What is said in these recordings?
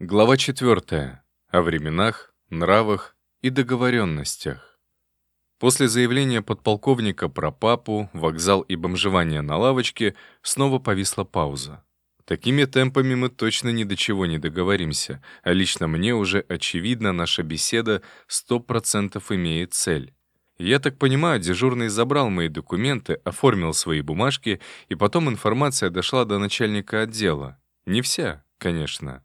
Глава 4. О временах, нравах и договоренностях. После заявления подполковника про папу, вокзал и бомжевание на лавочке снова повисла пауза. Такими темпами мы точно ни до чего не договоримся, а лично мне уже очевидно, наша беседа 100% имеет цель. Я так понимаю, дежурный забрал мои документы, оформил свои бумажки, и потом информация дошла до начальника отдела. Не вся, конечно.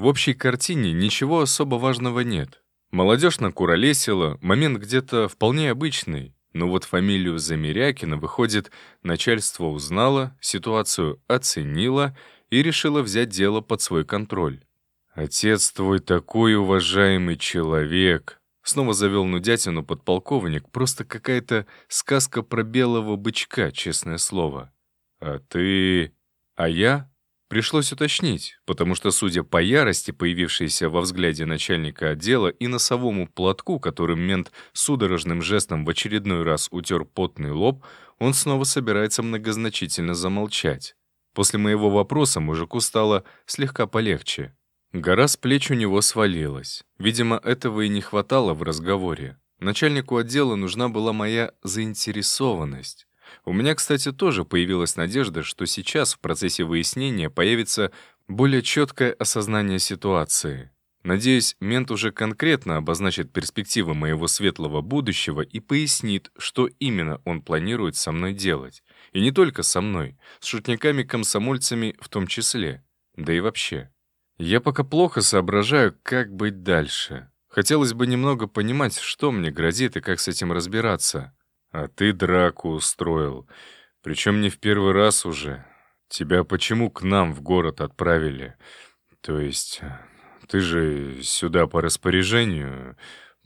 В общей картине ничего особо важного нет. Молодежь накуролесила, момент где-то вполне обычный. Но вот фамилию Замерякина, выходит, начальство узнало, ситуацию оценило и решило взять дело под свой контроль. «Отец твой такой уважаемый человек», — снова завел нудятину подполковник, просто какая-то сказка про белого бычка, честное слово. «А ты...» «А я?» Пришлось уточнить, потому что, судя по ярости, появившейся во взгляде начальника отдела и носовому платку, которым мент судорожным жестом в очередной раз утер потный лоб, он снова собирается многозначительно замолчать. После моего вопроса мужику стало слегка полегче. Гора с плеч у него свалилась. Видимо, этого и не хватало в разговоре. Начальнику отдела нужна была моя заинтересованность. У меня, кстати, тоже появилась надежда, что сейчас в процессе выяснения появится более четкое осознание ситуации. Надеюсь, мент уже конкретно обозначит перспективы моего светлого будущего и пояснит, что именно он планирует со мной делать. И не только со мной, с шутниками-комсомольцами в том числе. Да и вообще. Я пока плохо соображаю, как быть дальше. Хотелось бы немного понимать, что мне грозит и как с этим разбираться. А ты драку устроил. Причем не в первый раз уже. Тебя почему к нам в город отправили? То есть, ты же сюда по распоряжению,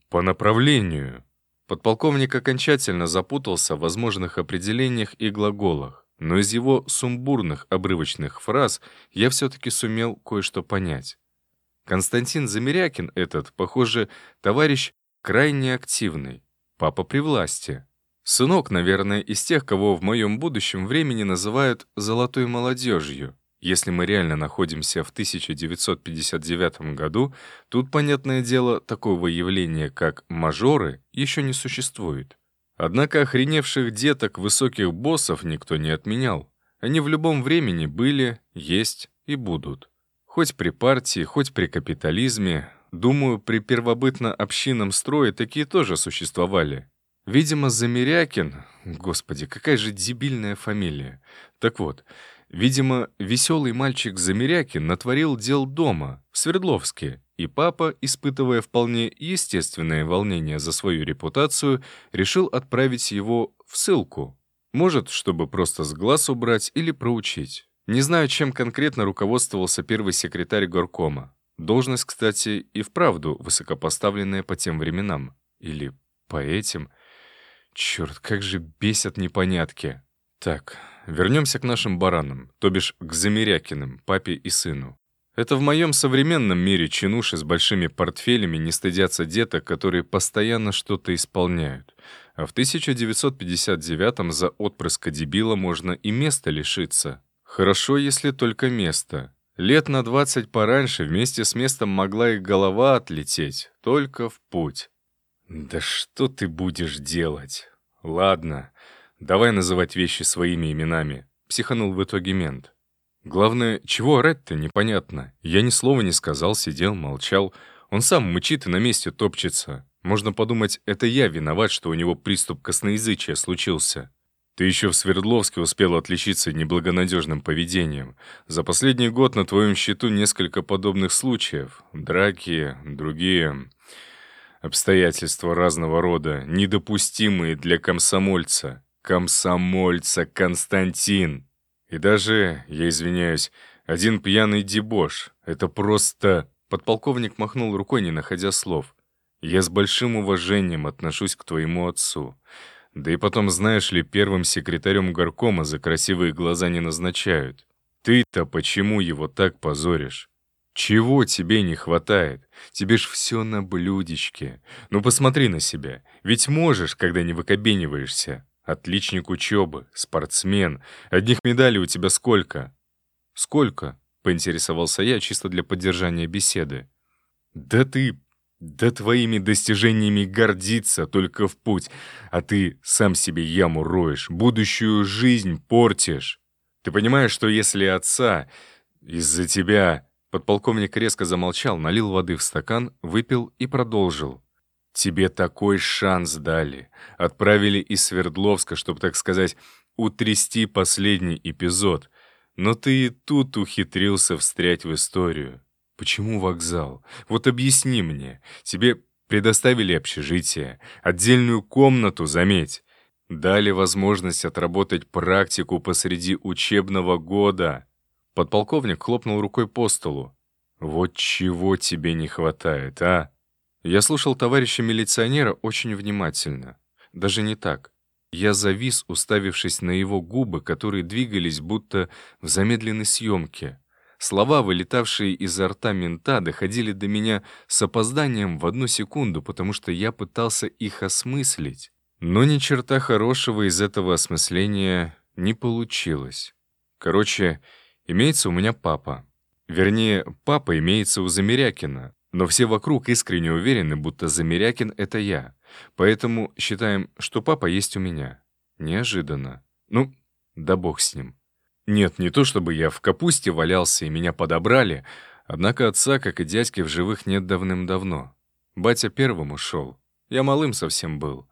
по направлению. Подполковник окончательно запутался в возможных определениях и глаголах, но из его сумбурных обрывочных фраз я все-таки сумел кое-что понять. Константин Замерякин этот, похоже, товарищ крайне активный, папа при власти. Сынок, наверное, из тех, кого в моем будущем времени называют «золотой молодежью». Если мы реально находимся в 1959 году, тут, понятное дело, такого явления, как мажоры, еще не существует. Однако охреневших деток высоких боссов никто не отменял. Они в любом времени были, есть и будут. Хоть при партии, хоть при капитализме. Думаю, при первобытно-общинном строе такие тоже существовали. Видимо, Замерякин... Господи, какая же дебильная фамилия. Так вот, видимо, веселый мальчик Замерякин натворил дел дома, в Свердловске, и папа, испытывая вполне естественное волнение за свою репутацию, решил отправить его в ссылку. Может, чтобы просто с глаз убрать или проучить. Не знаю, чем конкретно руководствовался первый секретарь горкома. Должность, кстати, и вправду высокопоставленная по тем временам. Или по этим. Черт, как же бесят непонятки. Так, вернемся к нашим баранам, то бишь к Замерякиным, папе и сыну. Это в моем современном мире чинуши с большими портфелями не стыдятся деток, которые постоянно что-то исполняют. А в 1959-м за отпрыска дебила можно и места лишиться. Хорошо, если только место. Лет на 20 пораньше вместе с местом могла и голова отлететь, только в путь. «Да что ты будешь делать?» «Ладно, давай называть вещи своими именами», — психанул в итоге мент. «Главное, чего орать-то, непонятно. Я ни слова не сказал, сидел, молчал. Он сам мычит и на месте топчется. Можно подумать, это я виноват, что у него приступ косноязычия случился. Ты еще в Свердловске успел отличиться неблагонадежным поведением. За последний год на твоем счету несколько подобных случаев. Драки, другие обстоятельства разного рода, недопустимые для комсомольца. Комсомольца Константин. И даже, я извиняюсь, один пьяный дебош. Это просто... Подполковник махнул рукой, не находя слов. Я с большим уважением отношусь к твоему отцу. Да и потом, знаешь ли, первым секретарем горкома за красивые глаза не назначают. Ты-то почему его так позоришь? Чего тебе не хватает? Тебе ж все на блюдечке. Ну посмотри на себя. Ведь можешь, когда не выкобениваешься. Отличник учебы, спортсмен. Одних медалей у тебя сколько? Сколько? поинтересовался я чисто для поддержания беседы. «Да ты... да твоими достижениями гордиться только в путь, а ты сам себе яму роешь, будущую жизнь портишь. Ты понимаешь, что если отца из-за тебя...» Подполковник резко замолчал, налил воды в стакан, выпил и продолжил. «Тебе такой шанс дали. Отправили из Свердловска, чтобы, так сказать, утрясти последний эпизод. Но ты и тут ухитрился встрять в историю. Почему вокзал? Вот объясни мне. Тебе предоставили общежитие, отдельную комнату, заметь. Дали возможность отработать практику посреди учебного года. Подполковник хлопнул рукой по столу. Вот чего тебе не хватает, а? Я слушал товарища милиционера очень внимательно. Даже не так. Я завис, уставившись на его губы, которые двигались будто в замедленной съемке. Слова, вылетавшие изо рта мента, доходили до меня с опозданием в одну секунду, потому что я пытался их осмыслить. Но ни черта хорошего из этого осмысления не получилось. Короче, имеется у меня папа. Вернее, папа имеется у Замерякина, но все вокруг искренне уверены, будто Замерякин — это я. Поэтому считаем, что папа есть у меня. Неожиданно. Ну, да бог с ним. Нет, не то чтобы я в капусте валялся и меня подобрали, однако отца, как и дядьки, в живых нет давным-давно. Батя первым ушел. Я малым совсем был.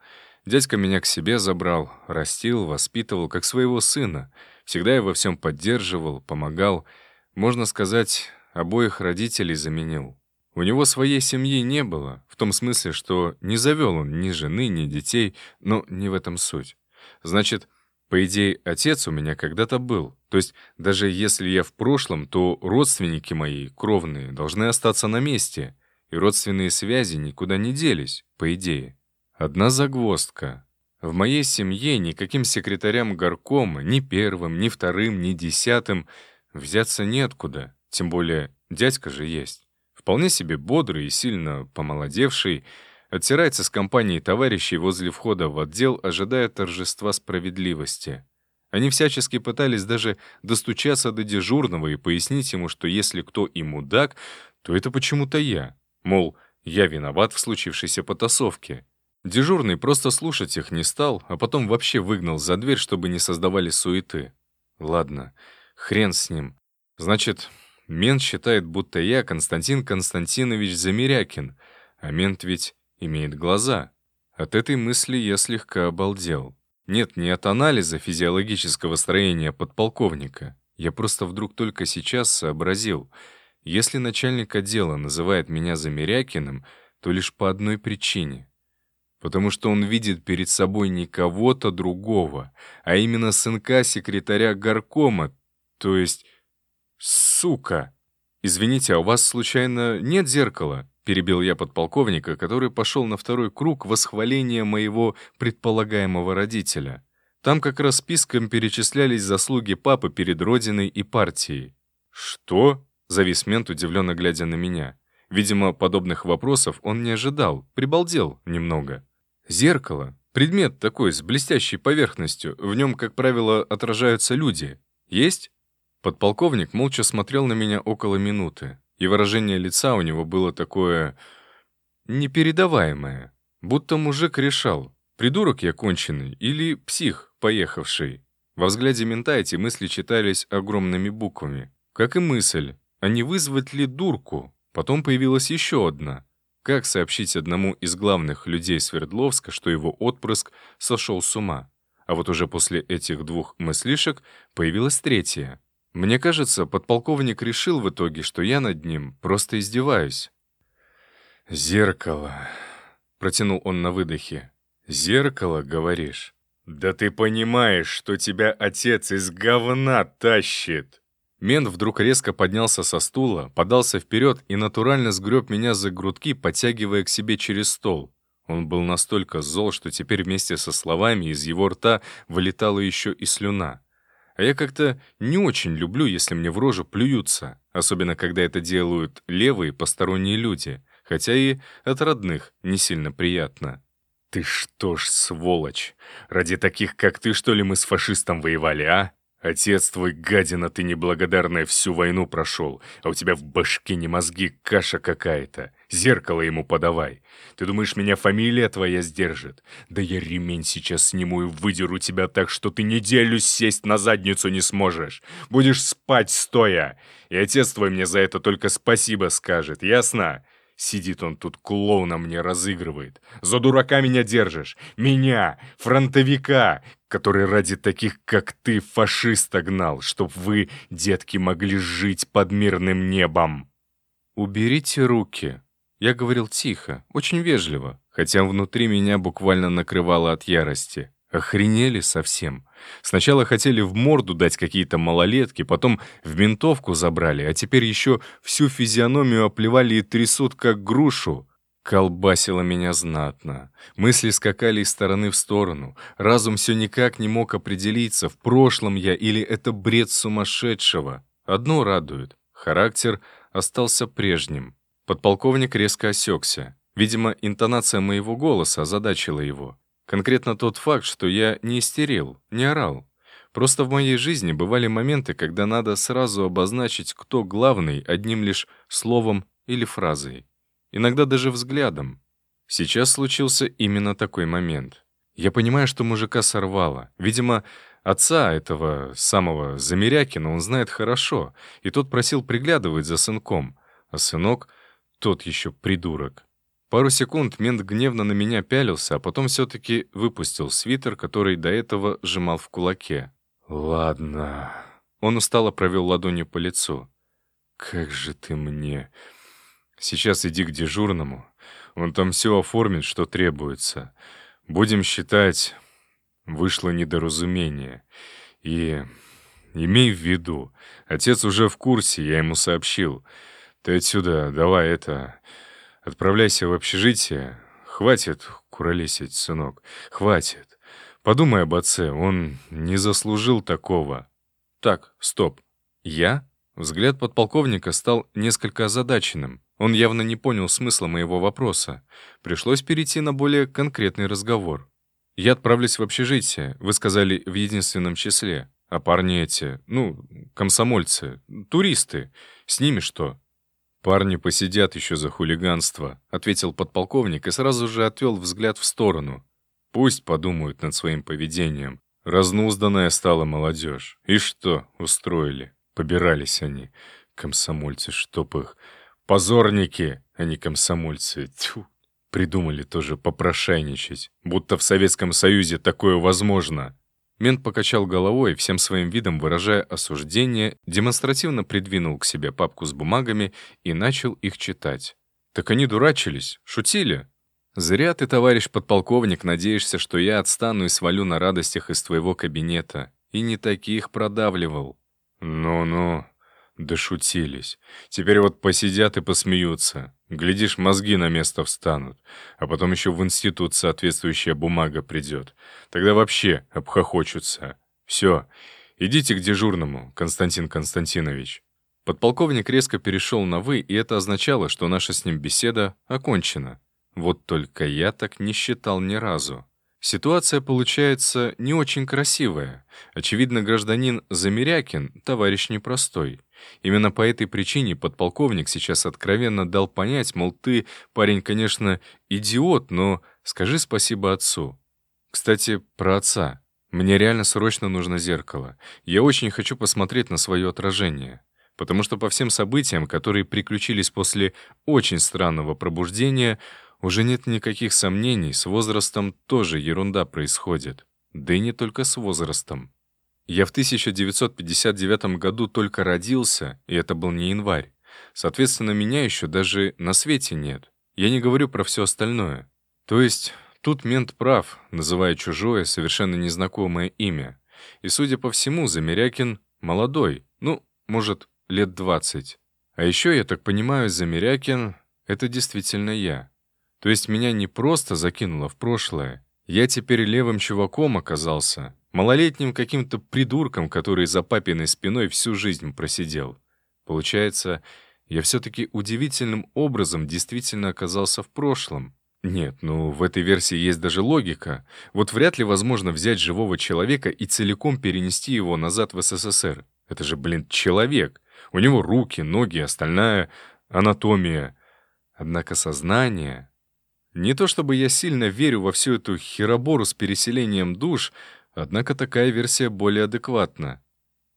Дядька меня к себе забрал, растил, воспитывал, как своего сына. Всегда я во всем поддерживал, помогал. Можно сказать, обоих родителей заменил. У него своей семьи не было, в том смысле, что не завел он ни жены, ни детей, но не в этом суть. Значит, по идее, отец у меня когда-то был. То есть, даже если я в прошлом, то родственники мои, кровные, должны остаться на месте. И родственные связи никуда не делись, по идее. Одна загвоздка. В моей семье никаким секретарям горкома, ни первым, ни вторым, ни десятым, взяться неоткуда. Тем более, дядька же есть. Вполне себе бодрый и сильно помолодевший, оттирается с компанией товарищей возле входа в отдел, ожидая торжества справедливости. Они всячески пытались даже достучаться до дежурного и пояснить ему, что если кто и мудак, то это почему-то я. Мол, я виноват в случившейся потасовке. Дежурный просто слушать их не стал, а потом вообще выгнал за дверь, чтобы не создавали суеты. Ладно, хрен с ним. Значит, Мент считает, будто я Константин Константинович Замерякин, а мент ведь имеет глаза. От этой мысли я слегка обалдел. Нет, не от анализа физиологического строения подполковника. Я просто вдруг только сейчас сообразил. Если начальник отдела называет меня Замерякиным, то лишь по одной причине. Потому что он видит перед собой не кого-то другого, а именно сынка секретаря горкома, то есть «Сука!» «Извините, а у вас, случайно, нет зеркала?» — перебил я подполковника, который пошел на второй круг восхваления моего предполагаемого родителя. Там как раз списком перечислялись заслуги папы перед Родиной и партией. «Что?» — завис мент, удивленно глядя на меня. Видимо, подобных вопросов он не ожидал, прибалдел немного. «Зеркало. Предмет такой, с блестящей поверхностью. В нем, как правило, отражаются люди. Есть?» Подполковник молча смотрел на меня около минуты, и выражение лица у него было такое... непередаваемое. Будто мужик решал, придурок я конченый или псих, поехавший. Во взгляде мента эти мысли читались огромными буквами. Как и мысль, а не вызвать ли дурку? Потом появилась еще одна. Как сообщить одному из главных людей Свердловска, что его отпрыск сошел с ума? А вот уже после этих двух мыслишек появилась третья. Мне кажется, подполковник решил в итоге, что я над ним просто издеваюсь. «Зеркало», — протянул он на выдохе. «Зеркало, говоришь? Да ты понимаешь, что тебя отец из говна тащит!» Мент вдруг резко поднялся со стула, подался вперед и натурально сгреб меня за грудки, подтягивая к себе через стол. Он был настолько зол, что теперь вместе со словами из его рта вылетала еще и слюна. А я как-то не очень люблю, если мне в рожу плюются, особенно когда это делают левые посторонние люди, хотя и от родных не сильно приятно. «Ты что ж, сволочь! Ради таких, как ты, что ли, мы с фашистом воевали, а? Отец твой, гадина, ты неблагодарная, всю войну прошел, а у тебя в башке не мозги, каша какая-то. Зеркало ему подавай. Ты думаешь, меня фамилия твоя сдержит? Да я ремень сейчас сниму и выдеру тебя так, что ты неделю сесть на задницу не сможешь. Будешь спать стоя. И отец твой мне за это только спасибо скажет, ясно? Сидит он тут клоуна мне разыгрывает. За дурака меня держишь. Меня, фронтовика, который ради таких, как ты, фашиста гнал, чтоб вы, детки, могли жить под мирным небом. Уберите руки. Я говорил тихо, очень вежливо, хотя внутри меня буквально накрывало от ярости. Охренели совсем. Сначала хотели в морду дать какие-то малолетки, потом в ментовку забрали, а теперь еще всю физиономию оплевали и трясут, как грушу. Колбасило меня знатно. Мысли скакали из стороны в сторону. Разум все никак не мог определиться, в прошлом я или это бред сумасшедшего. Одно радует — характер остался прежним. Подполковник резко осекся. Видимо, интонация моего голоса озадачила его. Конкретно тот факт, что я не истерил, не орал. Просто в моей жизни бывали моменты, когда надо сразу обозначить, кто главный одним лишь словом или фразой. Иногда даже взглядом. Сейчас случился именно такой момент. Я понимаю, что мужика сорвало. Видимо, отца этого самого Замерякина он знает хорошо, и тот просил приглядывать за сынком. А сынок — тот еще придурок. Пару секунд мент гневно на меня пялился, а потом все-таки выпустил свитер, который до этого сжимал в кулаке. «Ладно». Он устало провел ладонью по лицу. «Как же ты мне...» «Сейчас иди к дежурному. Он там все оформит, что требуется. Будем считать, вышло недоразумение. И имей в виду, отец уже в курсе, я ему сообщил. Ты отсюда давай это... Отправляйся в общежитие. Хватит куролесить, сынок. Хватит. Подумай об отце, он не заслужил такого. Так, стоп. Я? Взгляд подполковника стал несколько озадаченным. Он явно не понял смысла моего вопроса. Пришлось перейти на более конкретный разговор. «Я отправлюсь в общежитие», вы сказали в единственном числе. А парни эти, ну, комсомольцы, туристы, с ними что? «Парни посидят еще за хулиганство», — ответил подполковник и сразу же отвел взгляд в сторону. «Пусть подумают над своим поведением. Разнузданная стала молодежь. И что устроили? Побирались они. Комсомольцы, чтоб их. Позорники, а не комсомольцы. Тьфу. Придумали тоже попрошайничать. Будто в Советском Союзе такое возможно. Мент покачал головой, всем своим видом выражая осуждение, демонстративно придвинул к себе папку с бумагами и начал их читать. «Так они дурачились, шутили?» «Зря ты, товарищ подполковник, надеешься, что я отстану и свалю на радостях из твоего кабинета. И не таких продавливал». «Ну-ну», Дошутились. Теперь вот посидят и посмеются. Глядишь, мозги на место встанут. А потом еще в институт соответствующая бумага придет. Тогда вообще обхохочутся. Все, идите к дежурному, Константин Константинович. Подполковник резко перешел на «вы», и это означало, что наша с ним беседа окончена. Вот только я так не считал ни разу. Ситуация получается не очень красивая. Очевидно, гражданин Замерякин — товарищ непростой. Именно по этой причине подполковник сейчас откровенно дал понять, мол, ты, парень, конечно, идиот, но скажи спасибо отцу. Кстати, про отца. Мне реально срочно нужно зеркало. Я очень хочу посмотреть на свое отражение. Потому что по всем событиям, которые приключились после очень странного пробуждения, уже нет никаких сомнений, с возрастом тоже ерунда происходит. Да и не только с возрастом. Я в 1959 году только родился, и это был не январь. Соответственно, меня еще даже на свете нет. Я не говорю про все остальное. То есть, тут мент прав, называя чужое, совершенно незнакомое имя. И, судя по всему, Замерякин молодой, ну, может, лет 20. А еще, я так понимаю, Замерякин — это действительно я. То есть меня не просто закинуло в прошлое. Я теперь левым чуваком оказался, Малолетним каким-то придурком, который за папиной спиной всю жизнь просидел. Получается, я все-таки удивительным образом действительно оказался в прошлом. Нет, ну в этой версии есть даже логика. Вот вряд ли возможно взять живого человека и целиком перенести его назад в СССР. Это же, блин, человек. У него руки, ноги, остальная анатомия. Однако сознание... Не то чтобы я сильно верю во всю эту херобору с переселением душ, однако такая версия более адекватна.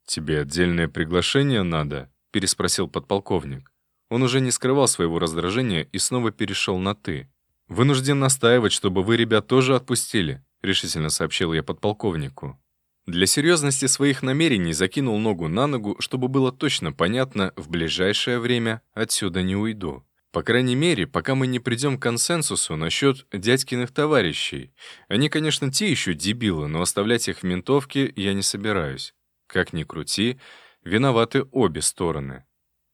«Тебе отдельное приглашение надо?» — переспросил подполковник. Он уже не скрывал своего раздражения и снова перешел на «ты». «Вынужден настаивать, чтобы вы ребят тоже отпустили», — решительно сообщил я подполковнику. Для серьезности своих намерений закинул ногу на ногу, чтобы было точно понятно, в ближайшее время отсюда не уйду. По крайней мере, пока мы не придем к консенсусу насчет дядькиных товарищей. Они, конечно, те еще дебилы, но оставлять их в ментовке я не собираюсь. Как ни крути, виноваты обе стороны.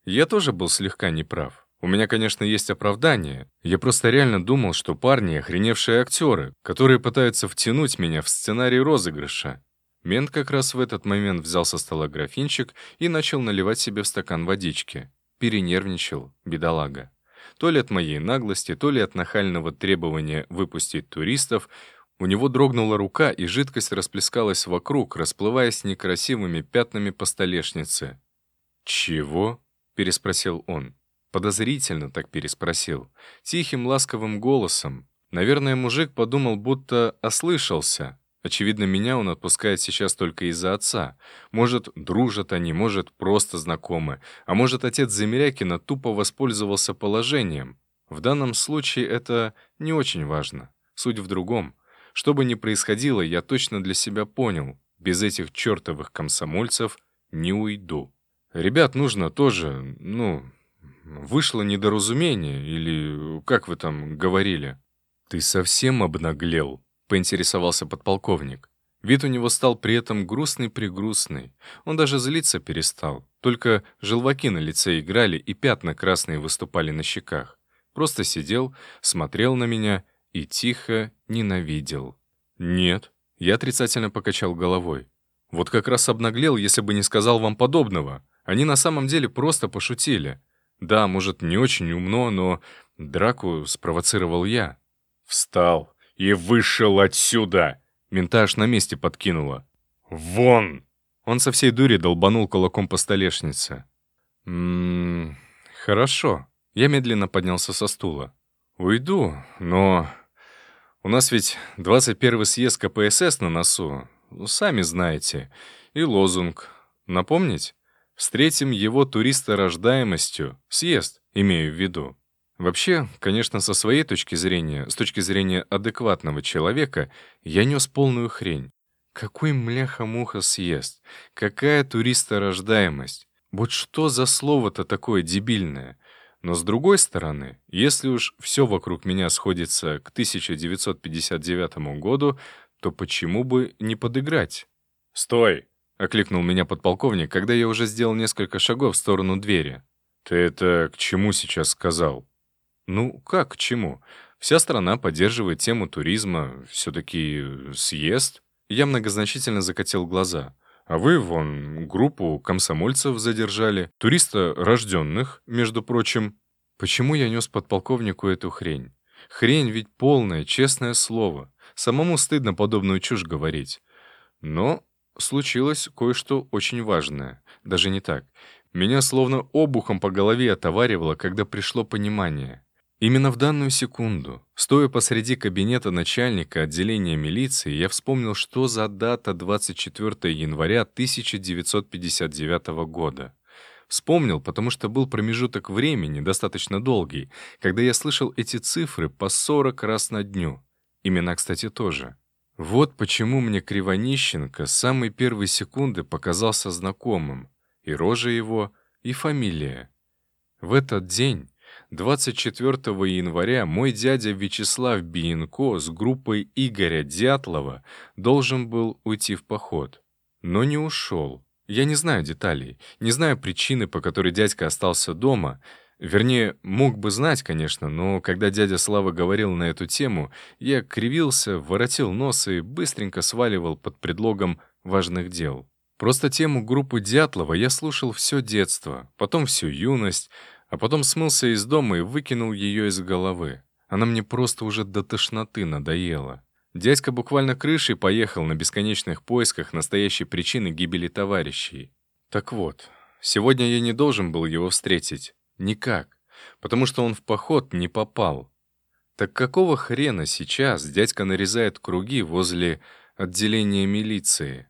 Я тоже был слегка неправ. У меня, конечно, есть оправдание. Я просто реально думал, что парни — охреневшие актеры, которые пытаются втянуть меня в сценарий розыгрыша. Мент как раз в этот момент взял со стола графинчик и начал наливать себе в стакан водички. Перенервничал, бедолага. То ли от моей наглости, то ли от нахального требования выпустить туристов, у него дрогнула рука, и жидкость расплескалась вокруг, расплываясь некрасивыми пятнами по столешнице. «Чего?» — переспросил он. Подозрительно так переспросил. Тихим, ласковым голосом. Наверное, мужик подумал, будто ослышался. Очевидно, меня он отпускает сейчас только из-за отца. Может, дружат они, может, просто знакомы. А может, отец Замерякина тупо воспользовался положением. В данном случае это не очень важно. Суть в другом. Что бы ни происходило, я точно для себя понял. Без этих чертовых комсомольцев не уйду. Ребят нужно тоже, ну, вышло недоразумение, или как вы там говорили? Ты совсем обнаглел, поинтересовался подполковник. Вид у него стал при этом грустный-пригрустный. Он даже злиться перестал. Только желваки на лице играли, и пятна красные выступали на щеках. Просто сидел, смотрел на меня и тихо ненавидел. «Нет», — я отрицательно покачал головой. «Вот как раз обнаглел, если бы не сказал вам подобного. Они на самом деле просто пошутили. Да, может, не очень умно, но драку спровоцировал я. Встал и вышел отсюда. Ментаж на месте подкинула. «Вон!» Он со всей дури долбанул кулаком по столешнице. «Ммм, хорошо». Я медленно поднялся со стула. «Уйду, но... У нас ведь 21 съезд КПСС на носу, ну, сами знаете. И лозунг. Напомнить?» Встретим его туристорождаемостью, съезд, имею в виду. Вообще, конечно, со своей точки зрения, с точки зрения адекватного человека, я нес полную хрень. Какой мляха-муха съезд? Какая туристорождаемость? Вот что за слово-то такое дебильное? Но с другой стороны, если уж все вокруг меня сходится к 1959 году, то почему бы не подыграть? «Стой!» — окликнул меня подполковник, когда я уже сделал несколько шагов в сторону двери. «Ты это к чему сейчас сказал?» «Ну, как к чему? Вся страна поддерживает тему туризма, все-таки съезд». Я многозначительно закатил глаза. «А вы, вон, группу комсомольцев задержали, туриста рожденных, между прочим». Почему я нес подполковнику эту хрень? Хрень ведь полная, честное слово. Самому стыдно подобную чушь говорить. Но случилось кое-что очень важное. Даже не так. Меня словно обухом по голове отоваривало, когда пришло понимание. Именно в данную секунду, стоя посреди кабинета начальника отделения милиции, я вспомнил, что за дата 24 января 1959 года. Вспомнил, потому что был промежуток времени, достаточно долгий, когда я слышал эти цифры по 40 раз на дню. Имена, кстати, тоже. Вот почему мне Кривонищенко с самой первой секунды показался знакомым. И рожа его, и фамилия. В этот день, 24 января, мой дядя Вячеслав Биенко с группой Игоря Дятлова должен был уйти в поход. Но не ушел. Я не знаю деталей, не знаю причины, по которой дядька остался дома, Вернее, мог бы знать, конечно, но когда дядя Слава говорил на эту тему, я кривился, воротил нос и быстренько сваливал под предлогом важных дел. Просто тему группы Дятлова я слушал все детство, потом всю юность, а потом смылся из дома и выкинул ее из головы. Она мне просто уже до тошноты надоела. Дядька буквально крышей поехал на бесконечных поисках настоящей причины гибели товарищей. Так вот, сегодня я не должен был его встретить. Никак. Потому что он в поход не попал. Так какого хрена сейчас дядька нарезает круги возле отделения милиции?